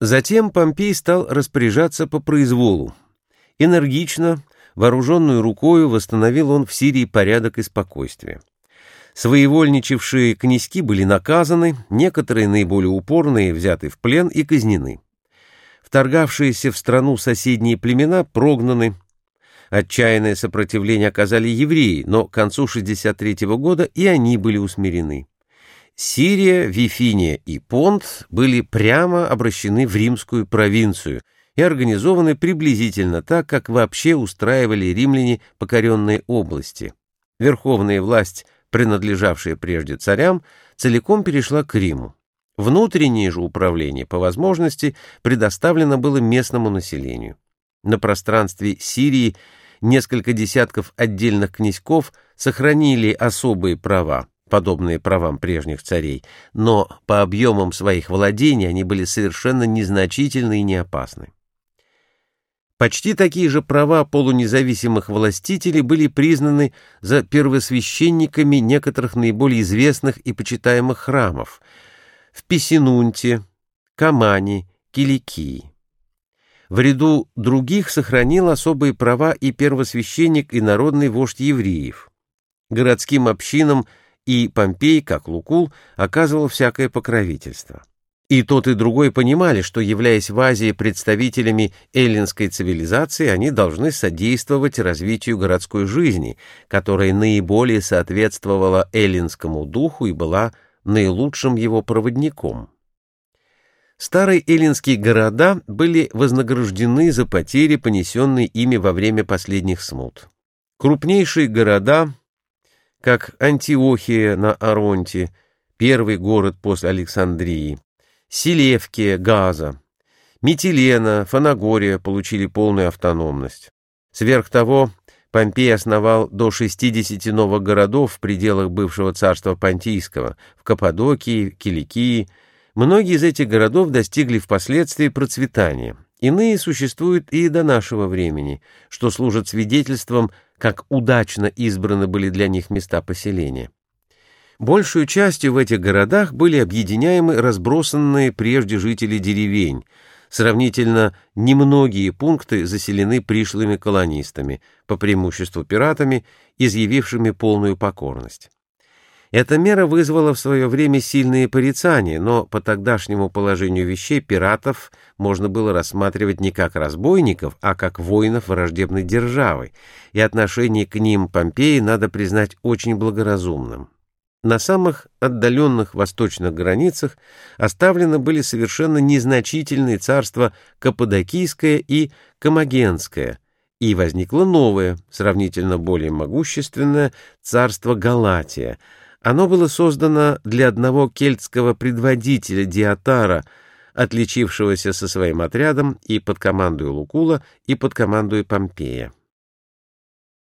Затем Помпей стал распоряжаться по произволу. Энергично, вооруженную рукою восстановил он в Сирии порядок и спокойствие. Своевольничавшие князьки были наказаны, некоторые наиболее упорные взяты в плен и казнены. Вторгавшиеся в страну соседние племена прогнаны. Отчаянное сопротивление оказали евреи, но к концу 63 -го года и они были усмирены. Сирия, Вифиния и Понт были прямо обращены в римскую провинцию и организованы приблизительно так, как вообще устраивали римляне покоренные области. Верховная власть, принадлежавшая прежде царям, целиком перешла к Риму. Внутреннее же управление, по возможности, предоставлено было местному населению. На пространстве Сирии несколько десятков отдельных князьков сохранили особые права, подобные правам прежних царей, но по объемам своих владений они были совершенно незначительны и не опасны. Почти такие же права полунезависимых властителей были признаны за первосвященниками некоторых наиболее известных и почитаемых храмов в Писинунте, Камане, Киликии. В ряду других сохранил особые права и первосвященник и народный вождь евреев. Городским общинам – и Помпей, как Лукул, оказывал всякое покровительство. И тот, и другой понимали, что, являясь в Азии представителями эллинской цивилизации, они должны содействовать развитию городской жизни, которая наиболее соответствовала эллинскому духу и была наилучшим его проводником. Старые эллинские города были вознаграждены за потери, понесенные ими во время последних смут. Крупнейшие города как Антиохия на Аронте, первый город после Александрии, Селевкия, Газа, Митилена, Фанагория получили полную автономность. Сверх того, Помпей основал до 60 новых городов в пределах бывшего царства Понтийского, в Каппадокии, Киликии. Многие из этих городов достигли впоследствии процветания. Иные существуют и до нашего времени, что служит свидетельством как удачно избраны были для них места поселения. Большую частью в этих городах были объединяемы разбросанные прежде жители деревень, сравнительно немногие пункты заселены пришлыми колонистами, по преимуществу пиратами, изъявившими полную покорность. Эта мера вызвала в свое время сильные порицания, но по тогдашнему положению вещей пиратов можно было рассматривать не как разбойников, а как воинов враждебной державы, и отношение к ним Помпеи надо признать очень благоразумным. На самых отдаленных восточных границах оставлены были совершенно незначительные царства Каппадокийское и Комагенское, и возникло новое, сравнительно более могущественное, царство Галатия – оно было создано для одного кельтского предводителя Диатара, отличившегося со своим отрядом и под командой Лукула, и под командой Помпея.